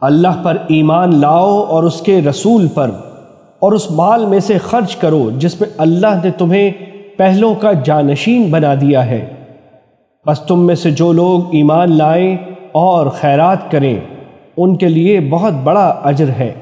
اللہ پر ایمان لاؤ اور اس کے رسول پر اور اس مال میں سے خرچ کرو جس میں اللہ نے تمہیں پہلوں کا جانشین بنا دیا ہے۔ بس تم میں سے جو لوگ ایمان لائیں اور خیرات کریں، ان کے لیے بہت بڑا اجر ہے۔